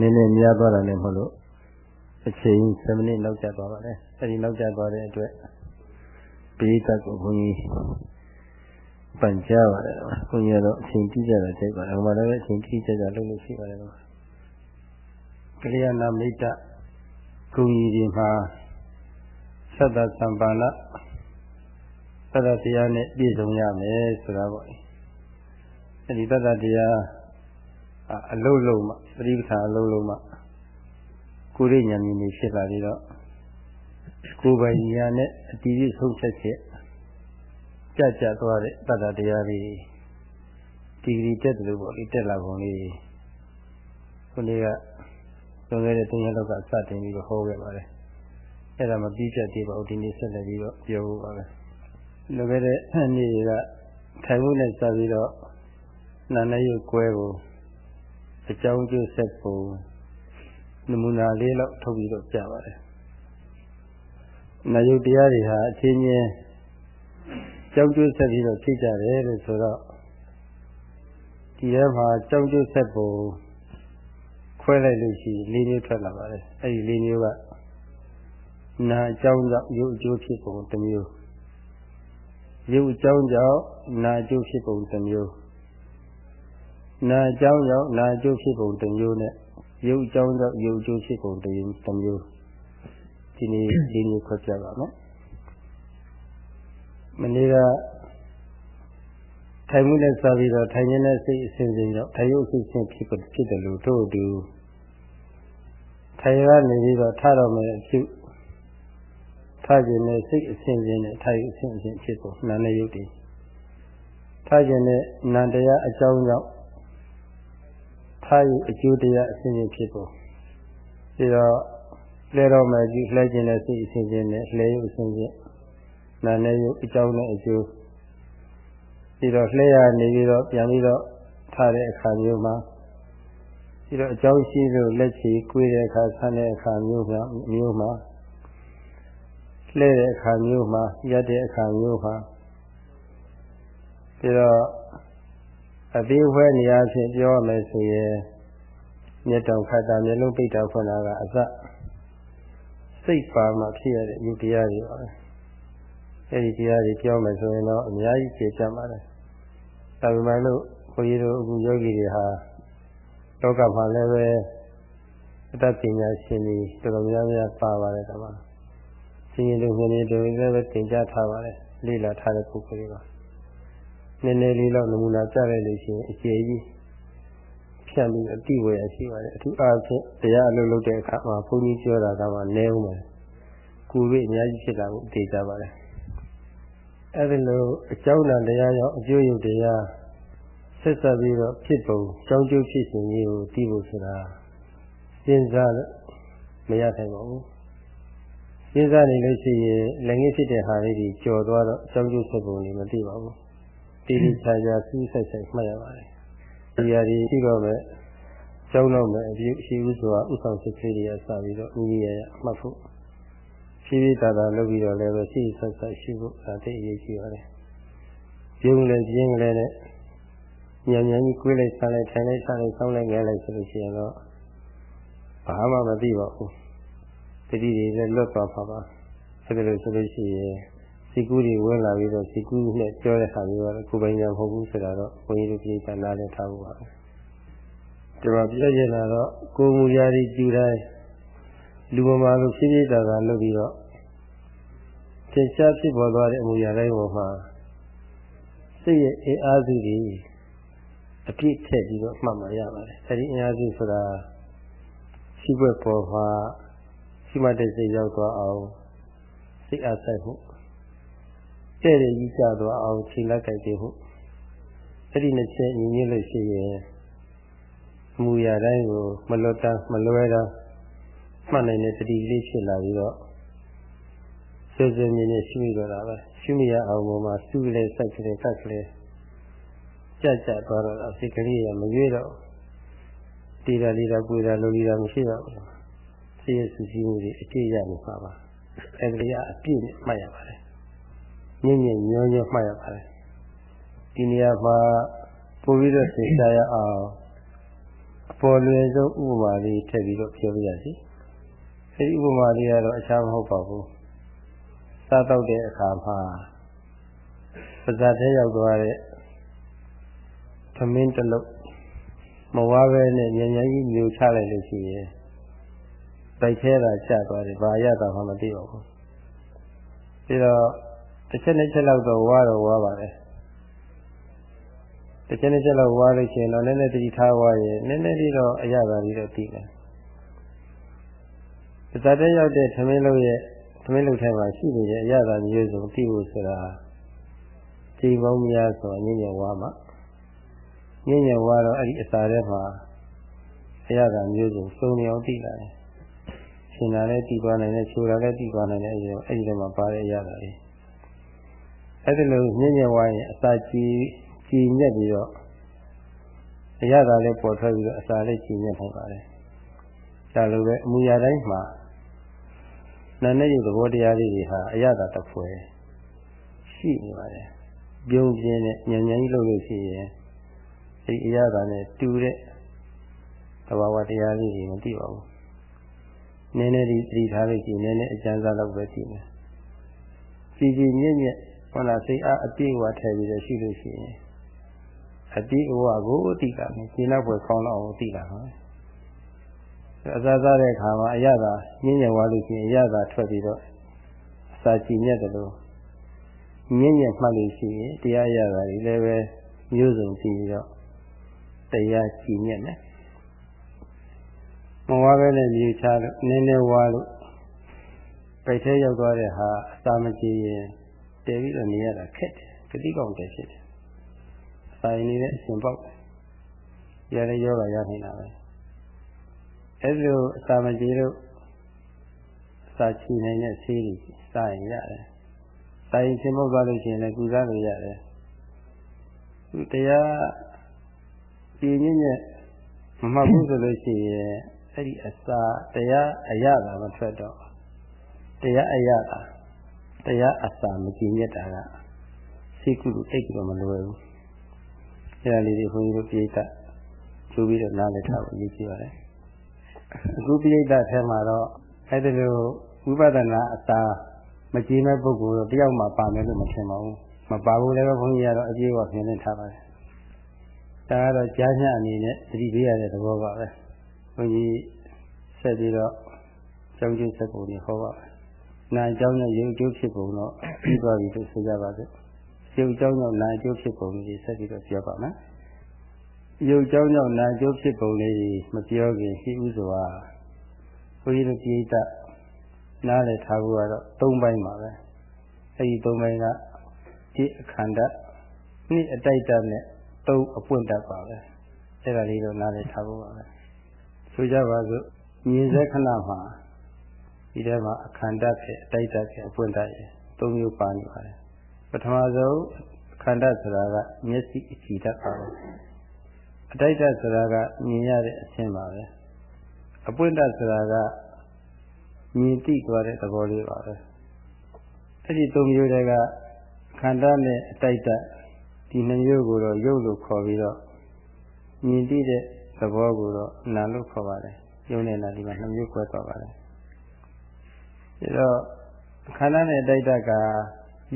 နည်းနည်းများသွားတာလည်းမဟုတ်လို့အချိန်7မိနစ်နောက်ကျသွားပါတယ်အဲဒီနောက်ကျသွားတဲ့အတွက်ပိဋကကိုဘုန်းကြီးပန်ကြပါတယ်ဘုန်းကြီးကတော့အချိန်တိကျတာကြိုက်ပါတယ်ဟိုမှာလည်းအချိန်တိကျကျလုပ်လို့ရှိပါတယ်ကလျာဏမိတ်တဂုံကြီးဒီမှာသတ္တသံပါဏသတ္တတရားနဲ့ပြည့်စုံရမယ်ဆိုတာပေါ့အဲဒီသတ္တတရားအလုံးလုံးမှ ပရိပ္ပာအလုံးလုံးမှကိုရိညာမြင်နေဖြစ်လာပြီးတော့ကိုယ်ပိုင်ညာနဲ့အတီးကြီးဆုံးဖြတ်ချက်ကြကြသွားတဲ့တတ္တတရားတွေဒီဂရီတက်တယ်လို့ပေါ့လေတက်လာပုံလေးခုနေ့ကလွန်ခဲ့တဲ့တရားလောက်ကစတင်ပြီးတော့ဟောခဲ့ပါတယ်အဲ့ဒါမပြီးပြတ်သေးပါဘူးဒီနေ့ဆက်လက်ပြီးတော့ပြောဖို့ပါပဲလွန်ခဲ့တဲ့နေ့ကထိုင်မှုနဲ့စပြီးတော့နာနေရုပ်ကွဲကို အကြောင်းကျဆက်ပုံနမူနာလေးလောက်ထုတ်ပြီးတော့ပြပါတယ်နာယုတ်တရားတွေဟာအချင်းချင်းကြောင်းကျဆက်ပြီးတော့ဖြစ်ကြတယ်လို့ဆိုတော့ဒီထဲမှာကြောင်းကျဆက်ပုံခွဲလိုက်လို့ရှိရင်လေးမျိုးထွက်လာပါတယ်အဲဒီလေးမျိုးကနာအကြောင်းကြောင့်ရုပ်အကျိုးဖြစ်ပုံတစ်မျိုးရုပ်အကြောင်းကြောင့်နာအကျိုးဖြစ်ပုံတစ်မျိုး နာအကြောင်းကြောင့်နာအကျိုးဖြစ်ပုံတစ်မျိုးနဲ့ရုပ်အကြောင်းကြောင့်ရုပ်အကျိုးဖြစ်ပုံတစ်မျိုးဒီနေ့ဒီနေ့ခွဲပြပါမယ်မနေ့ကထိုင်မှုနဲ့စပြီးတော့ထိုင်နေတဲ့စိတ်အစဉ်စဉ်ကြောင့်ထိုင်ရုပ်စိတ်စဉ်ဖြစ်ဖြစ်တယ်လို့တို့တူထိုင်ရနေပြီးတော့ထတော့မယ်အဖြစ်ထခြင်းနဲ့စိတ်အစဉ်စဉ်နဲ့ထိုင်အစဉ်အစဉ်ဖြစ်ဖို့နာနဲ့ရုပ်တည်ထခြင်းနဲ့နန္တရားအကြောင်းကြောင့် ထားယူအကျိုးတရားအစဉ်စဉ်ဖြစ်ဖို့ပြီးတော့လဲတော်မယ်ကြီးလှဲခြင်းနဲ့စိတ်အစဉ်စဉ်နဲ့လှဲယူအစဉ်စဉ်နာနဲ့ရုပ်အကြောင်းနဲ့အကျိုးပြီးတော့လှဲရနေပြီးတော့ပြန်ပြီးတော့ထားတဲ့အခါမျိုးမှာပြီးတော့အကြောင်းရှိလို့လက်ချီကွေးတဲ့အခါဆန်းတဲ့အခါမျိုးမှာမျိုးမှာလှဲတဲ့အခါမျိုးမှာရက်တဲ့အခါမျိုးမှာပြီးတော့ အသေးဝဲနေရာဖြင့်ပြောရမယ်ဆိုရင်မျက်တောင်ခတ်တာမျက်လုံးပိတ်တာဖွင့်တာကအစစိတ်ပါမှဖြစ်ရတဲ့ယုတ်တရားတွေပါပဲအဲဒီတရားတွေပြောမယ်ဆိုရင်တော့အများကြီးကျေချမ်းပါတယ်ဒါပေမဲ့လို့ဘုန်းကြီးတို့အခုယောဂီတွေဟာလောကမှာလည်းပဲအတ္တပညာရှင်တွေတော်တော်များများပါပါတယ်ကွာရှင်ရင်တို့ငွေတွေတို့လည်းပဲသင်ကြားထားပါတယ်လေ့လာထားတဲ့ပုဂ္ဂိုလ်တွေပါ နည်းနည်းလေးတော့နမူနာပြလိုက်လို့ရှိရင်အကျေကြီးဖြတ်ပြီးအတိဝေရရှိပါတယ်အထူးအားဖြင့်တရားအလုပ်လုပ်တဲ့အခါမှာဘုန်းကြီးပြောတာကမှနည်းဦးမယ်ကိုယ်ပြီးအများကြီးဖြစ်တာကိုသိကြပါတယ်အဲဒီလိုအကြောင်းတရားရောအကျိုးရုပ်တရားဆက်ဆက်ပြီးတော့ဖြစ်ပုံကြောင်းကျိုးဖြစ်စဉ်ကြီးကိုသိဖို့ဆိုတာစဉ်းစားမရနိုင်ပါဘူးစဉ်းစားနေလို့ရှိရင်လည်းငင်းဖြစ်တဲ့ဟာလေးကြီးကြော်သွားတော့ကြောင်းကျိုးဆက်ပုံလေးမသိပါဘူး တိတိကျကျစူးစိုက်စိုက်မှတ်ရပါတယ်ဒီဟာဒီရှိတော့မဲ့ကျောင်းတော့မဲ့အပြုရှိဥစွာဥဆောင်စစ်ဆေးတွေကစပြီးတော့ဦးရရမှတ်ဖို့ဖြည်းဖြည်းသာသာလုပ်ပြီးတော့လည်းပဲရှိဆက်ဆက်ရှိဖို့ဒါသိအရေးကြီးပါတယ်ပြုံးလည်းပြင်းလည်းနဲ့ညံညံကြီးကွေးလိုက်ဆန်းလိုက်ထိုင်လိုက်စားလိုက်ဆောင်းလိုက်ငဲလိုက်ဆိုလို့ရှိရင်တော့ဘာမှမသိပါဘူးတတိတွေလည်းလွတ်သွားပါပါအဲ့ဒါလို့ဆိုလို့ရှိရင် စီကူးတွေဝင်လာပြီးတော့စီကူးနဲ့ပြောတဲ့ခါမျိုးကတော့ကိုယ်ပိုင်ညာမဟုတ်ဘူးဆိုတာတော့ဘုန်းကြီးတို့ပြည်တာနားလည်ထားဖို့ပါပဲဒီမှာပြည့်ရလာတော့ကိုယ်မူရာတွေကျူတိုင်းလူမမာလိုဖြည်းဖြည်းသာသာလုပ်ပြီးတော့သင်္ချာဖြစ်ပေါ်သွားတဲ့အမူအရာတိုင်းပေါ်မှာစိတ်ရဲ့အင်အားစုတွေအပြည့်ထည့်ပြီးတော့မှတ်မှရပါတယ်အဲဒီအင်အားစုဆိုတာရှိွက်ပေါ်မှာရှိမှတဲ့စိတ်ရောက်သွားအောင်စိတ်အားဆိုင်မှု တဲ့တဲ့ကြီးကြသွားအောင်ချိန်လက်ကြိုက်ပြီးမှုအဲ့ဒီနှစ်ချက်ညီညွတ်လို့ရှိရင်အမူအရာတိုင်းကိုမလွတ်တမ်းမလွဲတမ်းမှတ်နိုင်တဲ့တတိလေးဖြစ်လာပြီးတော့စွစွမြင်နေရှိမိတော့တာပဲရှိမိရအောင်ပေါ်မှာစုလေစိုက်ကလေးကတ်ကလေးကြကြသွားတော့အစိတ်ကလေးရမရွေးတော့တီတာလီတာကိုယ်တာလိုလီတာမရှိတော့ဘူးစိတ်ရဆူဆီးမှုတွေအကျိရနေပါပါအဲဒီကအပြည့်နဲ့မှတ်ရပါတယ် ညင်ညင်ညောညောမှတ်ရပါတယ်ဒီနေရာမှာပို့ပြီးတော့သိကြရအောင်အပေါ်လွယ်ဆုံးဥပမာလေးထည့်ပြီးတော့ပြောပြရစီအဲဒီဥပမာလေးကတော့အခြားမဟုတ်ပါဘူးစားတော့တဲ့အခါမှာပါဇာထဲရောက်သွားတဲ့သမင်းတစ်လုံးမဝါပဲနဲ့ညဉ့်ညဉ့်ကြီးမြူချလိုက်လို့ရှိရင်တိုက်ထဲတာကျသွားတယ်ဘာရတာမှမသိပါဘူးပြီးတော့ တစ်ချက်နှစ်ချက်လောက်တော့ဝါတော့ဝါပါတယ်တစ်ချက်နှစ်ချက်လောက်ဝါလို့ရှိရင်တော့နည်းနည်းတတိထားဝါရင်နည်းနည်းလေးတော့အရသာလေးတော့သိတယ်ပါဇာထဲရောက်တဲ့သမင်းလုံးရဲ့သမင်းလုံးထဲမှာရှိနေတဲ့အရသာမျိုးစုံသိဖို့ဆိုတာကြည်ပေါင်းများစွာညဉ့်ညံဝါမှာညဉ့်ညံဝါတော့အဲ့ဒီအစာထဲမှာအရသာမျိုးစုံစုံနေအောင်သိလာတယ်ရှင်တာလည်းသိသွားနိုင်တယ်ချိုတာလည်းသိသွားနိုင်တယ်အဲ့ဒီအဲ့ဒီထဲမှာပါတဲ့အရသာလေး အဲ့ဒီလိုညဉ့်ညံဝါရင်အစာကြည်ကြည်ညက်ပြီးတော့အရသာလည်းပေါ်ထွက်ပြီးတော့အစာလည်းကြည်ညက်နိုင်ပါတယ်ဒါလိုပဲအမူအရာတိုင်းမှာနာနဲ့ရုပ်သဘောတရားလေးတွေဟာအရသာတစ်ဖွဲရှိနေပါတယ်ပြုံးပြင်းနဲ့ညဉ့်ညဉ့်ကြီးလုပ်လို့ရှိရင်ဒီအရသာနဲ့တူတဲ့သဘာဝတရားလေးတွေမသိပါဘူးနည်းနည်းဒီသတိထားလို့ရှိရင်နည်းနည်းအကျဉ်းစားလောက်ပဲရှိမယ်ကြည်ကြည်မြင့်မြင့် ဟောလားစိတ်အားအပြည့်အဝထည့်ပြီးတော့ရှိလို့ရှိရင်အပြည့်အဝကိုသိတာမယ်ရှင်းတော့ဖွယ်ကောင်းတော့အောင်သိတာပါအစားစားတဲ့အခါမှာအရသာညဉ့်ညံသွားလို့ရှိရင်အရသာထွက်ပြီးတော့အစာကြည်မြတ်တယ်လို့ညဉ့်ညံမှတ်လို့ရှိရင်တရားရတာတွေလည်းပဲမျိုးစုံကြည့်ပြီးတော့တရားကြည်မြတ်တယ်မဝါပဲနဲ့မြေချလို့နည်းနည်းဝါလို့ပိတ်ထဲရောက်သွားတဲ့ဟာအစာမကြည်ရင် တည်ပြီးတော့နေရတာခက်တယ်ဂတိကောင်တယ်ဖြစ်တယ်အစာရင်နေတဲ့အရှင်ပေါက်တယ်ရတဲ့ယောဂရနိုင်တာပဲအဲ့လိုအစာမကြည်လို့အစာချီနိုင်တဲ့ဆေးတွေစားရင်ရတယ်စာရင်ရှင်ပေါက်သွားလို့ရှိရင်လည်းကုစားလို့ရတယ်သူတရားကြည်ညင်းနဲ့မမှတ်ဘူးဆိုလို့ရှိရင်အဲ့ဒီအစာတရားအရသာမထွက်တော့တရားအရသာ တရားအစာမကြည်ညက်တာကစိတ်ကုလို့တိတ်ပြီးတော့မလွယ်ဘူးအဲ့ဒါလေးတွေခွန်ကြီးတို့ပြိတ္တကျိုးပြီးတော့နားလည်ထားဖို့ရည်ကြည်ပါတယ်အခုပြိတ္တထဲမှာတော့အဲ့ဒီလိုဝိပဿနာအစာမကြည်မဲ့ပုဂ္ဂိုလ်တော့တယောက်မှပါမယ်လို့မထင်ပါဘူးမပါဘူးလည်းဘုန်းကြီးကတော့အပြေအဝဖြင်းနေထားပါတယ်ဒါကတော့ကြားညအနေနဲ့သတိပေးရတဲ့သဘောပါပဲဘုန်းကြီးဆက်ပြီးတော့ကျောင်းကျင်းဆက်ပုံတွေဟောပါမယ်။ နာအကြောင်းနဲ့ရုပ်အကျိုးဖြစ်ပုံတော့ပြီးသွားပြီလို့ဆိုကြပါစို့။ရုပ်အကြောင်းကြောင့်နာအကျိုးဖြစ်ပုံတွေဆက်ပြီးတော့ပြောပါမယ်။ရုပ်အကြောင်းကြောင့်နာအကျိုးဖြစ်ပုံလေးမပြောခင်ရှိဥစွာဘုန်းကြီးတို့ပြိဋ္ဌနားလည်ထားဖို့ကတော့၃ပိုင်းပါပဲ။အဲဒီ၃ပိုင်းကဒီအခန္ဓာနှစ်အတိုက်တနဲ့သုံးအပွင့်တတ်ပါပဲ။အဲ့ဒါလေးတော့နားလည်ထားဖို့ပါပဲ။ဆိုကြပါစို့မြင်စေခဏမှာ ဒီထဲမှာအခန္ဓာဖြစ်အတိုက်တဖြစ်အပွင့်တတ်ရသုံးမျိုးပါနေပါတယ်ပထမဆုံးခန္ဓာဆိုတာကမျက်စိအကြည့်တတ်ပါပဲအတိုက်တဆိုတာကမြင်ရတဲ့အခြင်းပါပဲအပွင့်တတ်ဆိုတာကမြင်သိသွားတဲ့သဘောလေးပါပဲအဲ့ဒီသုံးမျိုးတွေကခန္ဓာနဲ့အတိုက်တဒီနှမျိုးကိုတော့ရုပ်လို့ခေါ်ပြီးတော့မြင်သိတဲ့သဘောကိုတော့နာလို့ခေါ်ပါတယ်။ယုံနဲ့နာဒီမှာနှမျိုးကွဲသွားပါတယ်။ ဒါတော့ခန္ဓာနဲ့တိုက်တက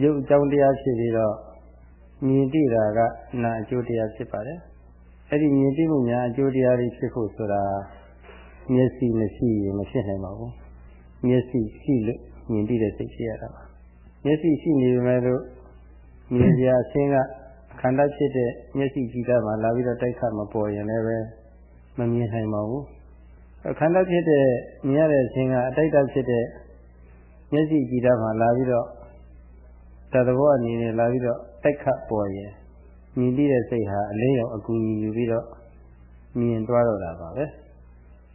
ရုပ်အကြောင်းတရားဖြစ်ပြီးတော့မြင်သိတာကနာအကျိုးတရားဖြစ်ပါတယ်။အဲ့ဒီမြင်သိမှုများအကျိုးတရားတွေဖြစ်ဖို့ဆိုတာမျက်စိမရှိရင်မဖြစ်နိုင်ပါဘူး။မျက်စိရှိလို့မြင်သိတဲ့စိတ်ရှိရတာပါ။မျက်စိရှိနေပေမဲ့လို့မြင်စရာအခြင်းကခန္ဓာဖြစ်တဲ့မျက်စိကြည့်တာမှလာပြီးတော့တိုက်ခတ်မပေါ်ရင်လည်းပဲမမြင်နိုင်ပါဘူးခန္ဓာဖြစ်တဲ့မြင်ရတဲ့အခြင်းကအတိုက်တဖြစ်တဲ့ မျက်စိကြည့်တာမှလာပြီးတော့တသဘောအနေနဲ့လာပြီးတော့တိုက်ခတ်ပေါ်ရင်မြင်ပြီးတဲ့စိတ်ဟာအလင်းရောင်အကူကြီးယူပြီးတော့မြင်သွားတော့တာပါပဲ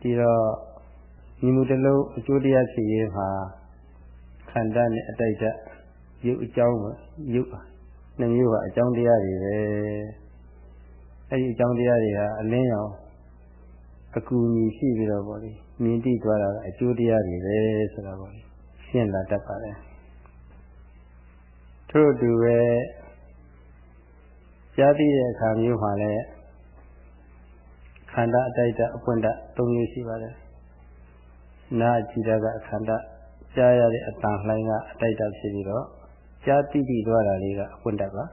ဒီတော့မြင်မှုတစ်လုံးအကျိုးတရားဖြစ်ရေးမှာခန္ဓာနဲ့အတိုက်တရုပ်အကြောင်းပဲရုပ်နှမျိုးကအကြောင်းတရားတွေပဲအဲဒီအကြောင်းတရားတွေဟာအလင်းရောင်အကူအညီရှိပြီးတော့ဗောလေမြင်တိသွားတာကအကျိုးတရားတွေပဲဆိုတာဗောလေ ရှင်းလာတတ်ပါတယ်ထို့အတူပဲကြားသိတဲ့အခါမျိုးမှာလည်းခ ခန္ဓာအတိုက်တအပွင့်တ၃မျိုးရှိပါတယ်နာကြည်တာကခန္ဓာကြားရတဲ့အတန်လှိုင်းကအတိုက်တဖြစ်ပြီးတော့ကြားတိတိသွားတာလေးကအပွင့်တပါ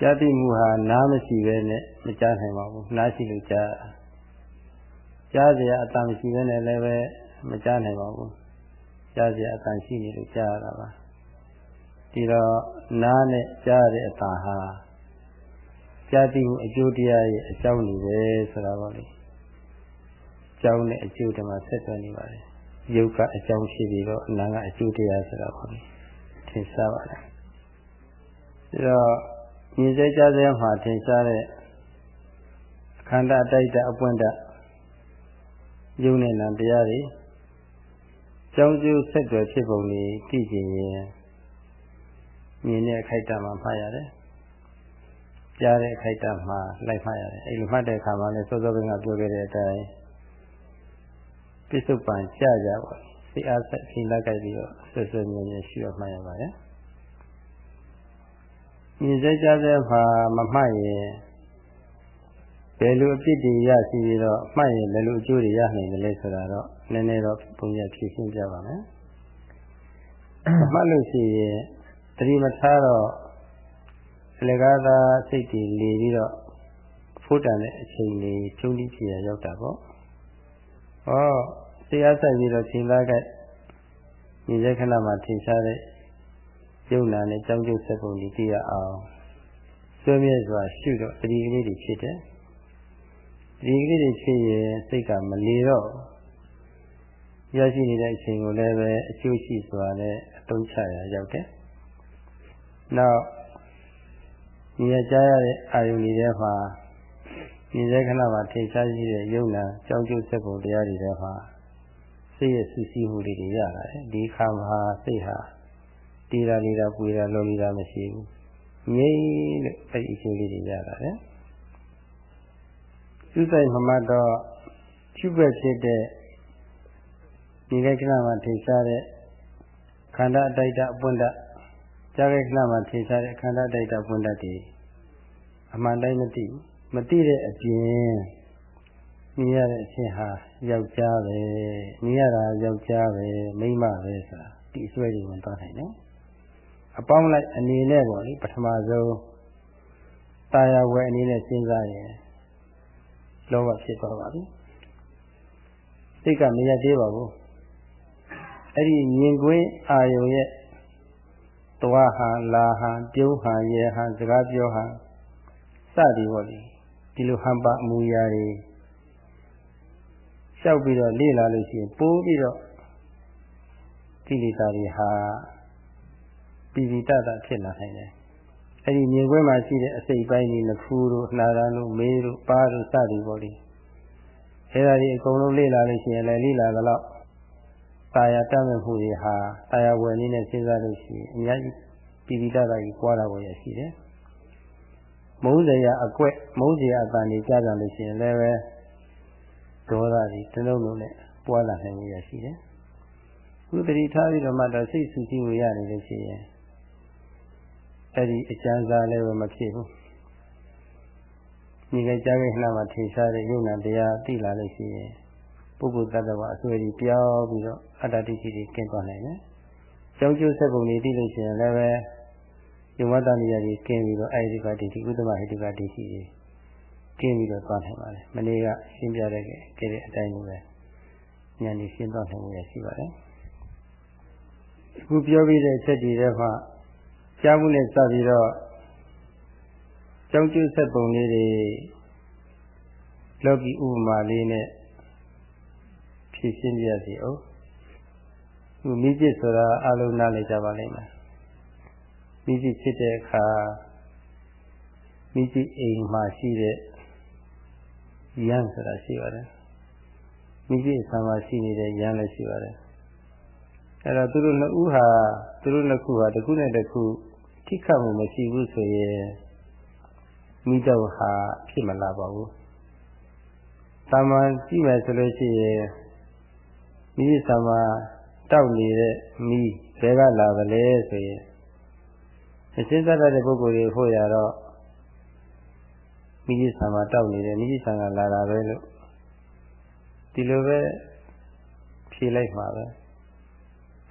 ကြားတိမှုဟာနားမရှိပဲနဲ့မကြားနိုင်ပါဘူးနားရှိလို့ကြားကြားเสียအတန်မရှိပဲနဲ့လည်းပဲ မကြားနိုင်ပါဘူးကြားเสียအတန်ရှိနေလို့ကြားရတာပါဒီတော့နားနဲ့ကြားတဲ့အတန်ဟာကြားသိမှုအကျိုးတရားရဲ့အကြောင်းနေပဲဆိုတာပေါ့လေအကြောင်းနဲ့အကျိုးတမှာဆက်သွယ်နေပါတယ်ယုတ်ကအကြောင်းရှိပြီးတော့အနံကအကျိုးတရားဆိုတာပေါ့လေထင်ရှားပါတယ်ဒါတော့မြင်စေကြားစေမှာထင်ရှားတဲ့ခန္ဓာတိုက်တဲ့အပွင့်တယုံနဲ့နံတရားတွေ ကြောင်းကျိုးဆက်သွယ်ဖြစ်ပုံတွေသိကြရင်မြင်တဲ့အခိုက်အတန့်မှာမှားရတယ်ကြားတဲ့အခိုက်အတန့်မှာလိုက်မှားရတယ်အဲ့လိုမှတ်တဲ့အခါမှာလည်းစောစောကပြောခဲ့တဲ့အတိုင်းပြစ္ဆုတ်ပံကြကြပါစိတ်အားဆက်ဖြင်းလိုက်ကြပြီးတော့ဆွဆွမြင်မြင်ရှိရမှတ်ရပါတယ်မြင်စေကြားစေမှာမမှတ်ရင် ဘယ်လိုအဖြစ်တွေရရှိပြီးတော့မှတ်ရင်ဘယ်လိုအကျိုးတွေရနိုင်တယ်လဲဆိုတာတော့နည်းနည်းတော့ပုံရဖြည့်ရှင်းပြပါမယ်မှတ်လို့ရှိရင်တတိမထားတော့အလကားသာစိတ်တွေလေပြီးတော့ဖို့တန်တဲ့အချိန်လေးဖြုံးပြီးဖြစ်ရရောက်တာပေါ့ဟောတရားဆိုင်ပြီးတော့ချိန်သားကညီတဲ့ခဏမှာထင်ရှားတဲ့ယုံနာနဲ့ကြောင်းကျုပ်ဆက်ပုံကြီးကြည့်ရအောင်ဆွေးမြဲစွာရှုတော့တတိကလေးတွေဖြစ်တယ် ဒီကလေးတွေဖြစ်ရင်စိတ်ကမလေတော့ရရှိနေတဲ့အချိန်ကိုလည်းပဲအကျိုးရှိစွာနဲ့အသုံးချရရောက်တယ်။နောက်ဒီရကြားရတဲ့အာယုန်တွေထဲမှာဒီစေခဏမှာထိရှားရှိတဲ့ယုံနာကြောင်းကျုပ်စက်ပုံတရားတွေထဲမှာစိတ်ရဲ့ဆူဆီးမှုတွေရလာတယ်။ဒီခါမှာစိတ်ဟာတီးတာနေတာပွေတာလုံးနေတာမရှိဘူး။ငြိမ့်လို့အဲ့ဒီအချိန်လေးတွေရလာတယ်။ သူဆိုင်မမတော့ပြုပဲ့ဖြစ်တဲ့ဒီကိစ္စမှာထင်ရှားတဲ့ခန္ဓာအတိုက်တအပွင့်တကြားကိစ္စမှာထင်ရှားတဲ့ခန္ဓာအတိုက်တအပွင့်တတွေအမှန်တိုင်းမသိမသိတဲ့အပြင်မြင်ရတဲ့အချင်းဟာယောက်ျားပဲမြင်ရတာယောက်ျားပဲမိန်းမပဲဆိုတာဒီအစွဲတွေဝင်သွားနိုင်တယ်အပေါင်းလိုက်အနေနဲ့ပေါ့လေပထမဆုံးတာယာဝယ်အနေနဲ့စဉ်းစားရင် လောဘဖြစ်သွားပါပြီစိတ်ကမရသေးပါဘူးအဲ့ဒီမြင်ကွင်းအာယုံရဲ့သွားဟန်လာဟန်ပြုံးဟန်ရဲဟန်စကားပြောဟန်စသည်ပေါ့လေဒီလိုဟန်ပါအမူအရာတွေလျှောက်ပြီးတော့လေ့လာလို့ရှိရင်ပိုးပြီးတော့ကိလေသာတွေဟာပြည်ပြီးတတ်တာဖြစ်လာနိုင်တယ် အဲ့ဒီမြင်ကွင်းမှာရှိတဲ့အစိတ်ပိုင်းတွေနှခူးတို့နှာရန်တို့မေးတို့ပါးတို့စသည်ပေါ့လေအဲ့ဒါဒီအကုန်လုံးလေ့လာလို့ရှိရင်လည်းလေ့လာတော့တာယာတတ်မဲ့မှုတွေဟာတာယာဝယ်နည်းနဲ့စဉ်းစားလို့ရှိရင်အများကြီးပြည်ပြီးတတ်တာကြီးပွားတာပေါ်ရရှိတယ်မုန်းစရာအကွက်မုန်းစရာအတန်တွေကြားကြလို့ရှိရင်လည်းပဲဒေါသတွေတလုံးလုံးနဲ့ပွားလာနိုင်ရရှိတယ်ခုတတိထားပြီးတော့မှတော့စိတ်ဆူဆီးဝင်ရနေလို့ရှိရင် အဲ့ဒီအကျဉ်းစားလည်းမဖြစ်ဘူးညီကကြားခဲ့နှမှာထင်ရှားတဲ့ယုံနာတရားသိလာလို့ရှိရင်ပုဂ္ဂိုလ်တ attva အစွဲကြီးပြောင်းပြီးတော့အတ္တတိတိတွေကင်းသွားနိုင်တယ်။ကြောင်းကျိုးဆက်ပုံတွေသိလို့ရှိရင်လည်းပဲယုံမတ္တနေရာကြီးကင်းပြီးတော့အဲဒီကတိတိဥဒ္ဓမဟိတကတိရှိကြီးကင်းပြီးတော့သွားနိုင်ပါတယ်။မနေ့ကရှင်းပြတဲ့ကဲတဲ့အတိုင်းလိုပဲဉာဏ်ကြီးရှင်းသွားနိုင်ရရှိပါတယ်။အခုပြောပြီးတဲ့အချက်တွေထဲမှာ ကြားမှုနဲ့စပြီးတော့ကြောင်းကျဆက်ပုံလေးတွေလောကီဥပမာလေးနဲ့ဖြည့်ရှင်းပြစီအောင်သူမိจิตဆိုတာအလုံးနားလည်ကြပါလိမ့်မယ်မိจิตဖြစ်တဲ့အခါမိจิตအိမ်မှာရှိတဲ့ယံဆိုတာရှိပါတယ်မိจิตဆံမှာရှိနေတဲ့ယံလည်းရှိပါတယ် အဲ့တော့သူတို့နှစ်ဦးဟာသူတို့နှစ်ခုဟာတစ်ခုနဲ့တစ်ခုထိခတ်မှုမရှိဘူးဆိုရင်မိတော့ဟာဖြစ်မလာပါဘူး။တာမန်ကြည့်မယ်ဆိုလို့ရှိရင်မိသမာတောက်နေတဲ့မိဘယ်ကလာသလဲဆိုရင်အရှင်းသက်တဲ့ပုဂ္ဂိုလ်တွေဖို့ရတော့မိကြီးဆံမှာတောက်နေတယ်မိကြီးဆံကလာတာပဲလို့ဒီလိုပဲဖြေလိုက်မှာပဲ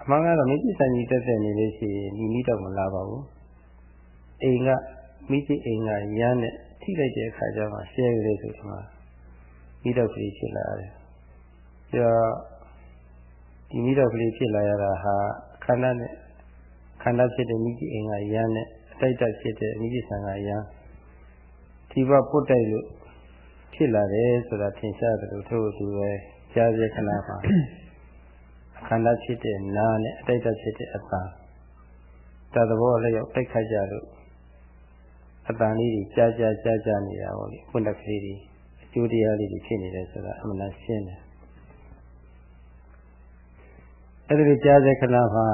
အမှန်ကတော့မိကြီးဆံကြီးတက်တက်နေလို့ရှိရင်ဒီမိတော့မလာပါဘူးအိမ်ကမိကြီးအိမ်ကရမ်းနဲ့ထိလိုက်တဲ့အခါကျမှရှဲရည်ဆိုဒီမှာမိတော့ကလေးဖြစ်လာတယ်ပြီးတော့ဒီမိတော့ကလေးဖြစ်လာရတာဟာခန္ဓာနဲ့ခန္ဓာဖြစ်တဲ့မိကြီးအိမ်ကရမ်းနဲ့အတိုက်တက်ဖြစ်တဲ့မိကြီးဆံကရမ်းဒီဘပုတ်တိုက်လို့ဖြစ်လာတယ်ဆိုတာထင်ရှားတယ်လို့ထို့သူပဲကြားစေခဏပါ ခန္ဓာဖြစ်တဲ့နာနဲ့အတိုက်တက်ဖြစ်တဲ့အတန်တသဘောလည်းရောက်တိုက်ခတ်ကြလို့အတန်လေးတွေကြားကြားကြားကြားနေတာပေါ့လေပွင့်တက်ကလေးတွေအကျိုးတရားလေးတွေဖြစ်နေတယ်ဆိုတာအမှန်တရားရှင်းတယ်အဲ့ဒီကြားစေခဏမှာ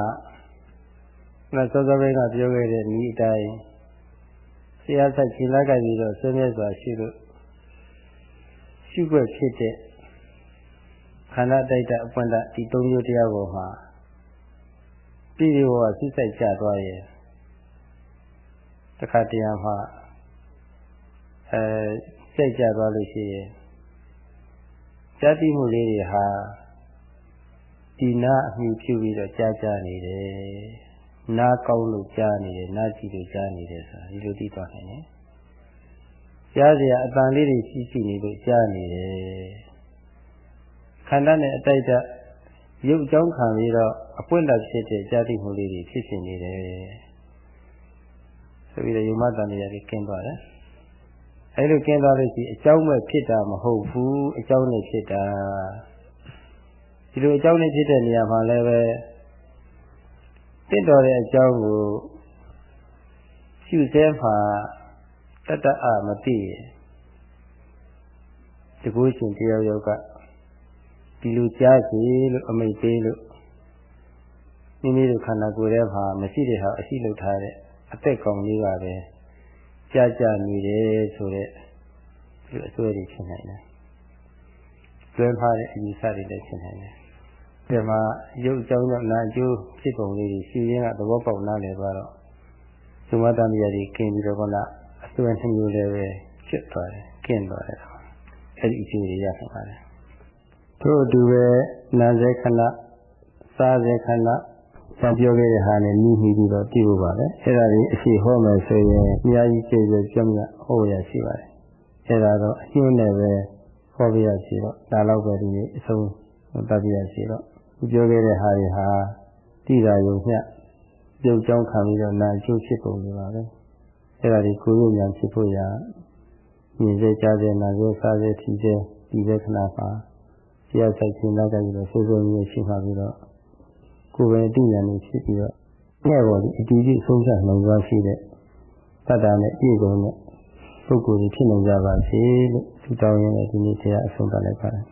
ငါစောစောပိုင်းကပြောခဲ့တဲ့ဤအတိုင်းဆရာဆက်ခြေလက်ကပြီးတော့ဆွေးနွေးစွာရှိလို့ရှုွက်ဖြစ်တဲ့ ခန္ဓာတိုက်တာအပွင့်တာဒီသုံးမျိုးတရားပေါ်မှာပြည်ဒီဘောကစိစိတ်ကြသွားရဲ့တခါတရံမှာအဲစိတ်ကြသွားလို့ရှိရင်ကြတိမှုလေးတွေဟာဒီနာအမှုပြုပြီးတော့ကြားကြားနေတယ်နားကောင်းလို့ကြားနေတယ်နားကြည့်လို့ကြားနေတယ်ဆိုတာဒီလိုသိသွားနိုင်တယ်ကြားစရာအတန်လေးတွေရှိရှိနေလို့ကြားနေတယ် ခန္ဓာနဲ့အတိုက်တရုပ်ကြောင်းခံပြီးတော့အပွင့်တက်ဖြစ်တဲ့ကြာတိမှုလေးတွေဖြစ်ဖြစ်နေတယ်ဆိုပြီးတော့ယုံမတန်တရားကြီးကျင်းသွားတယ်အဲလိုကျင်းသွားလို့ရှိအကြောင်းမဲ့ဖြစ်တာမဟုတ်ဘူးအကြောင်းနဲ့ဖြစ်တာဒီလိုအကြောင်းနဲ့ဖြစ်တဲ့နေရာမှာလည်းပဲတင့်တော်တဲ့အကြောင်းကိုရှုစဲမှာတတ္တအမသိရင်တကူရှင်တရားယောက ဒီလိုကြားစီလို့အမိတ်ပေးလို့မိမိတို့ခန္ဓာကိုယ်ထဲမှာမရှိတဲ့ဟာအရှိလုပ်ထားတဲ့အသက်ကောင်လေးကပဲကြားကြနေတယ်ဆိုတဲ့ဒီအစွဲတွေဖြစ်နိုင်တယ်။ကျွဲဖားတဲ့အယူဆတွေလည်းဖြစ်နိုင်တယ်။ဒီမှာရုပ်အကြောင်းကြောင့်နာအကျိုးဖြစ်ပုံလေးတွေရှိရင်းကသဘောပေါက်နားလည်သွားတော့သုမတမယတွေกินပြီးတော့ကအစွဲနှမျိုးလည်းပဲဖြစ်သွားတယ်။กินသွားတယ်။အဲဒီအကျိုးတွေရနိုင်ပါတယ်။ ထို့အတူပဲနာစေခဏစားစေခဏဆံပြောခဲ့တဲ့ဟာနဲ့နီးနီးပြီးတော့ပြဖို့ပါပဲအဲ့ဒါကြီးအရှိဟောမယ်ဆိုရင်အများကြီးကျေကျေကြောင်းကဟောရရှိပါတယ်အဲ့ဒါတော့အကျိုးနဲ့ပဲဟောပြရရှိတော့ဒါတော့ပဲဒီနေ့အဆုံးတတ်ပြရရှိတော့ဒီပြောခဲ့တဲ့ဟာတွေဟာတိတာယုံမျှပြုတ်ကြောင်းခံပြီးတော့နာအကျိုးဖြစ်ပုံတွေပါပဲအဲ့ဒါဒီကိုယ်ရဉာဏ်ဖြစ်ဖို့ရာမြင်စေကြားစေနာစေစားစေထီစေဒီလက္ခဏာပါ ဆရာဆိုင်ရှင်လာကြပြီးတော့စိုးစိုးမျိုးရှိမှပြီးတော့ကိုယ်ပဲအတိညာနေဖြစ်ပြီးတော့အဲ့ပေါ်ဒီအတီးကြီးဆုံးဖြတ်နိုင်သွားရှိတဲ့တတ္တာနဲ့ပြည့်စုံတဲ့ပုဂ္ဂိုလ်ကြီးဖြစ်နိုင်ကြပါစေလို့ဒီတောင်းရင်းနဲ့ဒီနေ့တရားအဆုံးသတ်လိုက်ပါတယ်